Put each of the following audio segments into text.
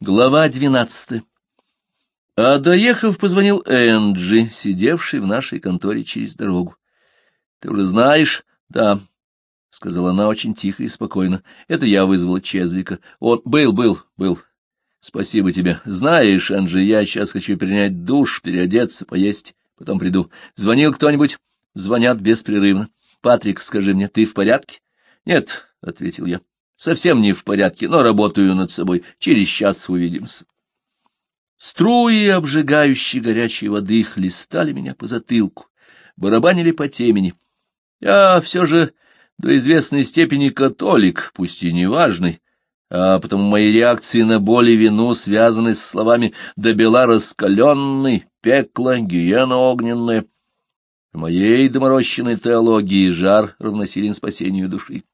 Глава двенадцатая. А доехав, позвонил Энджи, сидевший в нашей конторе через дорогу. — Ты уже знаешь? — Да, — сказала она очень тихо и спокойно. — Это я вызвала Чезвика. Он был, был, был. Спасибо тебе. Знаешь, Энджи, я сейчас хочу принять душ, переодеться, поесть, потом приду. Звонил кто-нибудь? Звонят беспрерывно. Патрик, скажи мне, ты в порядке? — Нет, — ответил я. Совсем не в порядке, но работаю над собой. Через час увидимся. Струи обжигающей горячей воды хлестали меня по затылку, барабанили по темени. Я все же до известной степени католик, пусть и неважный, а потому мои реакции на боль и вину связаны с словами «до бела раскаленный», «пекло», «гиена огненная». В моей доморощенной теологии жар равносилен спасению души.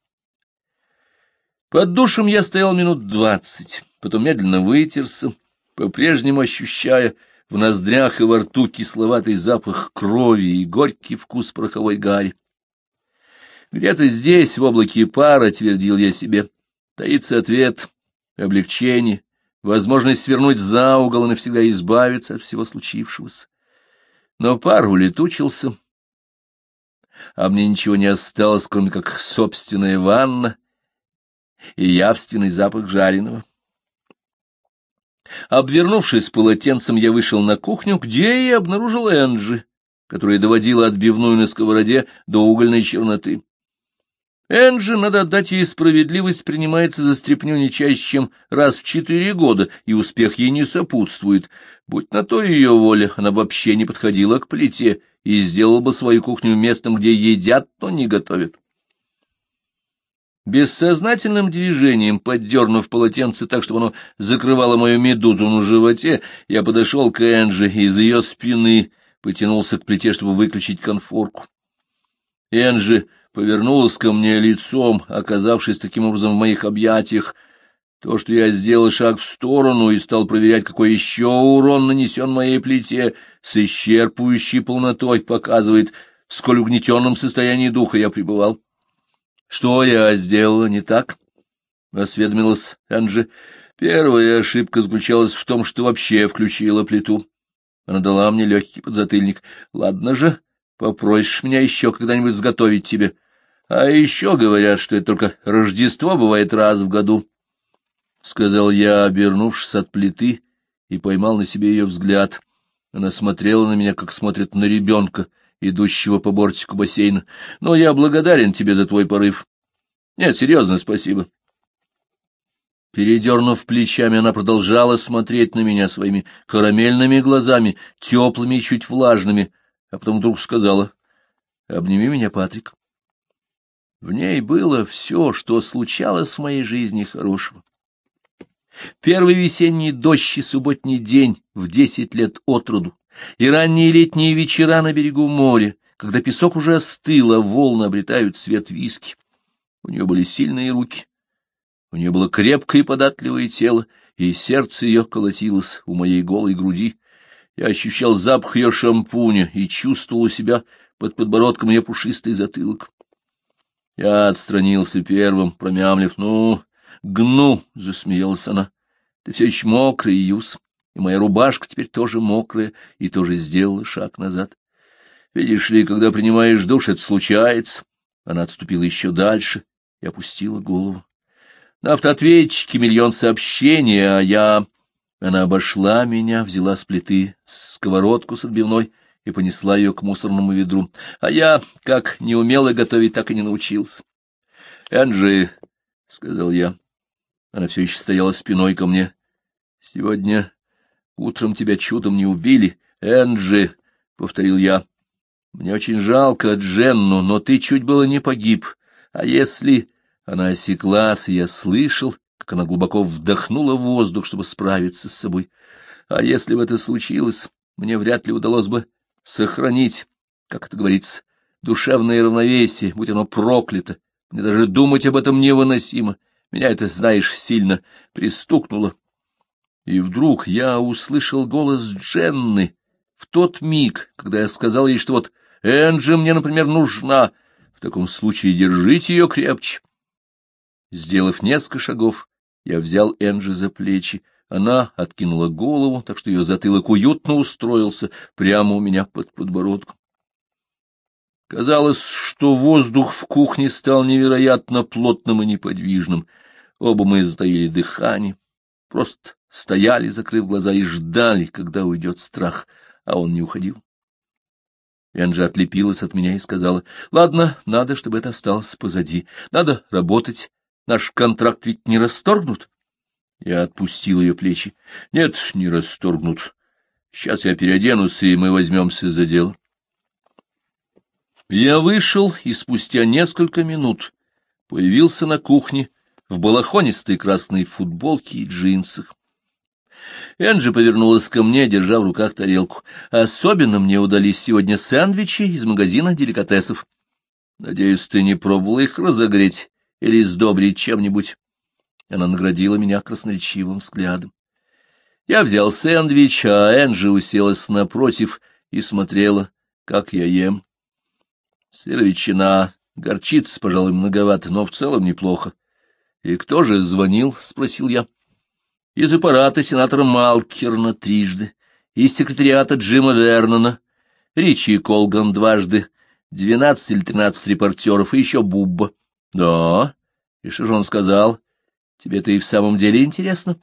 Под душем я стоял минут двадцать, потом медленно вытерся, по-прежнему ощущая в ноздрях и во рту кисловатый запах крови и горький вкус пороховой гари. Где-то здесь, в облаке пара, твердил я себе, таится ответ, облегчение, возможность свернуть за угол и навсегда избавиться от всего случившегося. Но пар улетучился, а мне ничего не осталось, кроме как собственная ванна, и явственный запах жареного. Обвернувшись полотенцем, я вышел на кухню, где и обнаружил Энджи, которая доводила отбивную на сковороде до угольной черноты. Энджи, надо отдать ей справедливость, принимается за стряпню не чаще, чем раз в четыре года, и успех ей не сопутствует. Будь на то ее воля, она вообще не подходила к плите и сделала бы свою кухню местом, где едят, но не готовят. Бессознательным движением, поддернув полотенце так, чтобы оно закрывало мою медузу на животе, я подошел к Энджи и из ее спины потянулся к плите, чтобы выключить конфорку. Энджи повернулась ко мне лицом, оказавшись таким образом в моих объятиях. То, что я сделал шаг в сторону и стал проверять, какой еще урон нанесен моей плите, с исчерпывающей полнотой показывает, в сколь угнетенном состоянии духа я пребывал. Что я сделала не так? — осведомилась Анжи. Первая ошибка заключалась в том, что вообще включила плиту. Она дала мне легкий подзатыльник. Ладно же, попросишь меня еще когда-нибудь сготовить тебе. А еще говорят, что это только Рождество бывает раз в году. — сказал я, обернувшись от плиты, и поймал на себе ее взгляд. Она смотрела на меня, как смотрит на ребенка — идущего по бортику бассейна, но я благодарен тебе за твой порыв. Нет, серьезно, спасибо. Передернув плечами, она продолжала смотреть на меня своими карамельными глазами, теплыми и чуть влажными, а потом вдруг сказала, — Обними меня, Патрик. В ней было все, что случалось в моей жизни хорошего. Первый весенний дождь и субботний день в десять лет от роду, и ранние летние вечера на берегу моря, когда песок уже остыл, а волны обретают цвет виски. У нее были сильные руки, у нее было крепкое и податливое тело, и сердце ее колотилось у моей голой груди. Я ощущал запах ее шампуня и чувствовал у себя под подбородком ее пушистый затылок. Я отстранился первым, промямлив, «Ну, гну!» — засмеялась она. «Ты все еще мокрый, Юс и моя рубашка теперь тоже мокрая, и тоже сделала шаг назад. Видишь ли, когда принимаешь душ, это случается. Она отступила еще дальше и опустила голову. На автоответчике миллион сообщений, а я... Она обошла меня, взяла с плиты сковородку с отбивной и понесла ее к мусорному ведру. А я, как не умела готовить, так и не научился. — Энджи, — сказал я. Она все еще стояла спиной ко мне. — Сегодня Утром тебя чудом не убили, Энджи, — повторил я. Мне очень жалко Дженну, но ты чуть было не погиб. А если... Она осеклась, и я слышал, как она глубоко вдохнула воздух, чтобы справиться с собой. А если бы это случилось, мне вряд ли удалось бы сохранить, как это говорится, душевное равновесие, будь оно проклято. Мне даже думать об этом невыносимо. Меня это, знаешь, сильно пристукнуло. И вдруг я услышал голос Дженны в тот миг, когда я сказал ей, что вот Энджи мне, например, нужна. В таком случае держите ее крепче. Сделав несколько шагов, я взял Энджи за плечи. Она откинула голову, так что ее затылок уютно устроился прямо у меня под подбородком. Казалось, что воздух в кухне стал невероятно плотным и неподвижным. Оба мы затаили дыхание, просто стояли, закрыв глаза, и ждали, когда уйдет страх, а он не уходил. Энджи отлепилась от меня и сказала, — Ладно, надо, чтобы это осталось позади. Надо работать. Наш контракт ведь не расторгнут. Я отпустил ее плечи. — Нет, не расторгнут. Сейчас я переоденусь, и мы возьмемся за дело. Я вышел, и спустя несколько минут появился на кухне в балахонистой красной футболке и джинсах. Энджи повернулась ко мне, держа в руках тарелку. Особенно мне удались сегодня сэндвичи из магазина деликатесов. Надеюсь, ты не пробовала их разогреть или сдобрить чем-нибудь. Она наградила меня красноречивым взглядом. Я взял сэндвич, а Энджи уселась напротив и смотрела, как я ем. Сыровичина, горчица, пожалуй, многовато, но в целом неплохо. — И кто же звонил? — спросил я. — Из аппарата сенатора Малкерна трижды, из секретариата Джима Вернона, Ричи Колган дважды, двенадцать или тринадцать репортеров и еще Бубба. — Да. И что же он сказал? Тебе это и в самом деле интересно?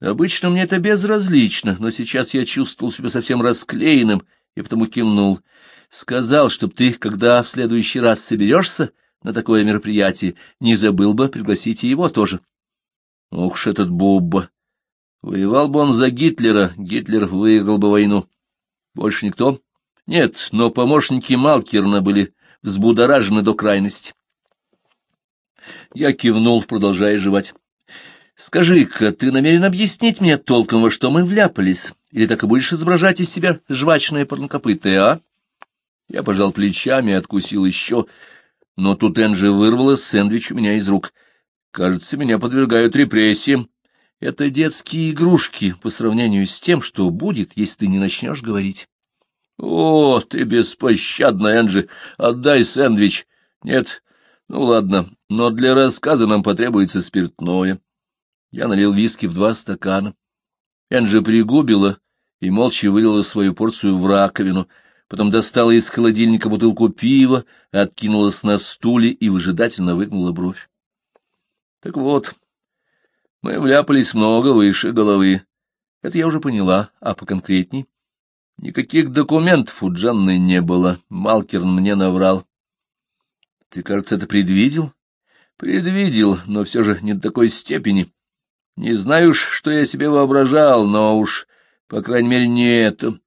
Обычно мне это безразлично, но сейчас я чувствовал себя совсем расклеенным и потому кивнул. Сказал, чтоб ты, когда в следующий раз соберешься на такое мероприятие, не забыл бы пригласить и его тоже. Ух ж этот Бубба! Воевал бы он за Гитлера, Гитлер выиграл бы войну. Больше никто? Нет, но помощники Малкерна были взбудоражены до крайности. Я кивнул, продолжая жевать. «Скажи-ка, ты намерен объяснить мне толком, во что мы вляпались? Или так и будешь изображать из себя жвачное порнокопытое, а?» Я пожал плечами и откусил еще, но тут Энджи вырвала сэндвич у меня из рук. Кажется, меня подвергают репрессиям. Это детские игрушки по сравнению с тем, что будет, если ты не начнешь говорить. — О, ты беспощадна, Энджи! Отдай сэндвич! Нет, ну ладно, но для рассказа нам потребуется спиртное. Я налил виски в два стакана. Энджи пригубила и молча вылила свою порцию в раковину — потом достала из холодильника бутылку пива, откинулась на стуле и выжидательно выгнула бровь. Так вот, мы вляпались много выше головы. Это я уже поняла, а поконкретней? Никаких документов у Джанны не было, Малкерн мне наврал. Ты, кажется, это предвидел? Предвидел, но все же не до такой степени. Не знаю уж, что я себе воображал, но уж, по крайней мере, не это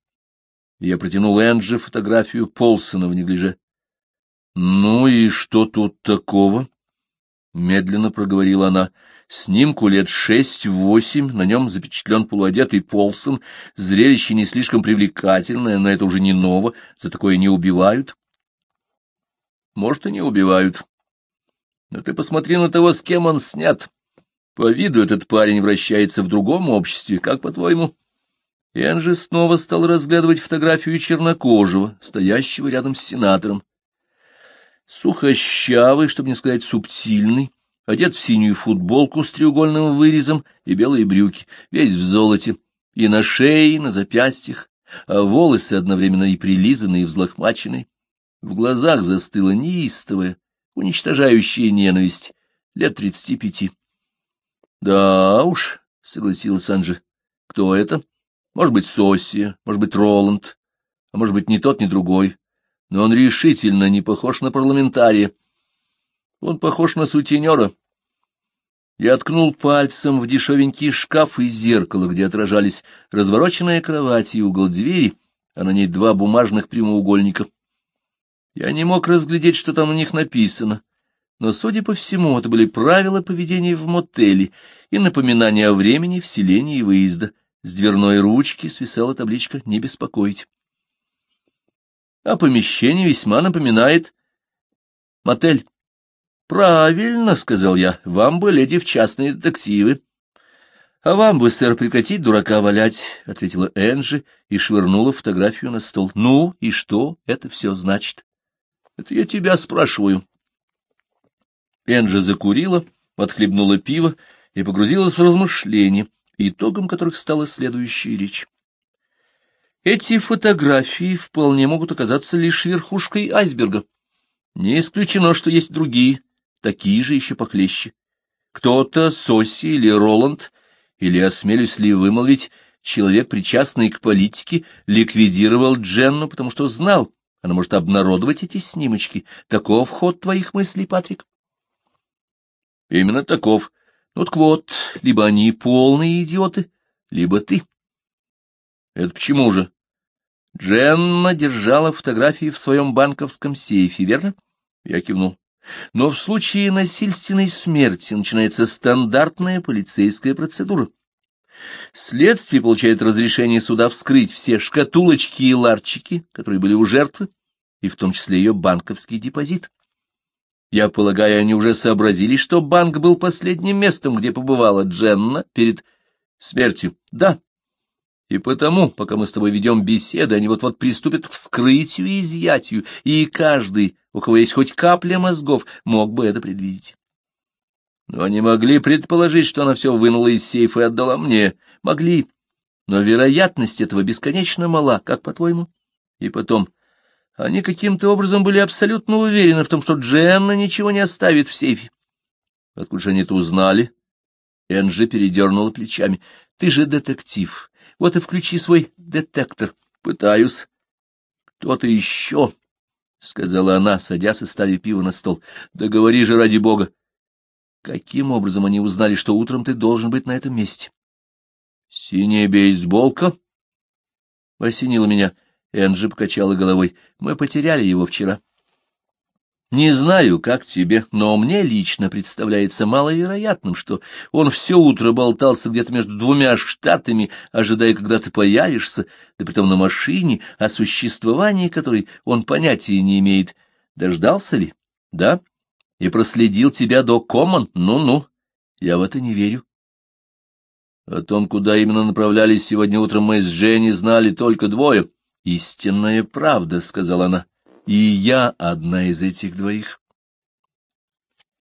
я протянул Энджи фотографию Полсона в неглиже. — Ну и что тут такого? — медленно проговорила она. Снимку лет шесть-восемь, на нем запечатлен полуодетый Полсон, зрелище не слишком привлекательное, но это уже не ново, за такое не убивают. — Может, и не убивают. Но ты посмотри на того, с кем он снят. По виду этот парень вращается в другом обществе, как по-твоему? — Энджи снова стал разглядывать фотографию чернокожего, стоящего рядом с сенатором. Сухощавый, чтобы не сказать субтильный, одет в синюю футболку с треугольным вырезом и белые брюки, весь в золоте, и на шее, и на запястьях, а волосы одновременно и прилизанные, и взлохмаченные. В глазах застыла неистовая, уничтожающая ненависть, лет тридцати пяти. — Да уж, — согласился Анджи. — Кто это? — может быть, Соси, может быть, Роланд, а может быть, ни тот, ни другой. Но он решительно не похож на парламентария. Он похож на сутенера. Я ткнул пальцем в дешевенький шкаф и зеркало, где отражались развороченная кровать и угол двери, а на ней два бумажных прямоугольника. Я не мог разглядеть, что там на них написано, но, судя по всему, это были правила поведения в мотеле и напоминания о времени вселения и выезда. С дверной ручки свисала табличка «Не беспокоить». А помещение весьма напоминает мотель. «Правильно», — сказал я, — «вам бы, леди, в частные детективы». «А вам бы, сэр, прекратить дурака валять», — ответила Энджи и швырнула фотографию на стол. «Ну, и что это все значит?» «Это я тебя спрашиваю». Энджи закурила, отхлебнула пиво и погрузилась в размышления, итогом которых стала следующая речь. Эти фотографии вполне могут оказаться лишь верхушкой айсберга. Не исключено, что есть другие, такие же еще похлеще. Кто-то, Соси или Роланд, или, осмелюсь ли вымолвить, человек, причастный к политике, ликвидировал Дженну, потому что знал, она может обнародовать эти снимочки. Таков ход твоих мыслей, Патрик? Именно таков. Ну так вот, либо они полные идиоты, либо ты. Это почему же? Дженна держала фотографии в своем банковском сейфе, верно? Я кивнул. Но в случае насильственной смерти начинается стандартная полицейская процедура. Следствие получает разрешение суда вскрыть все шкатулочки и ларчики, которые были у жертвы, и в том числе ее банковский депозит. Я полагаю, они уже сообразили, что банк был последним местом, где побывала Дженна перед смертью. Да. И потому, пока мы с тобой ведем беседы, они вот-вот приступят к вскрытию и изъятию, и каждый, у кого есть хоть капля мозгов, мог бы это предвидеть. Но они могли предположить, что она все вынула из сейфа и отдала мне. Могли. Но вероятность этого бесконечно мала, как по-твоему? И потом, они каким-то образом были абсолютно уверены в том, что Дженна ничего не оставит в сейфе. Откуда же они это узнали? Энджи передернула плечами. Ты же детектив. Вот и включи свой детектор. Пытаюсь. Кто-то еще, — сказала она, садясь и ставя пиво на стол. Да говори же ради бога. Каким образом они узнали, что утром ты должен быть на этом месте? Синяя бейсболка? Осенила меня. Энджи покачала головой. Мы потеряли его вчера. Не знаю, как тебе, но мне лично представляется маловероятным, что он все утро болтался где-то между двумя штатами, ожидая, когда ты появишься, да притом на машине, о существовании которой он понятия не имеет. Дождался ли? Да? и проследил тебя до Коммон? Ну-ну, я в это не верю. О том, куда именно направлялись сегодня утром мы с Женей, знали только двое. «Истинная правда», — сказала она, — «и я одна из этих двоих».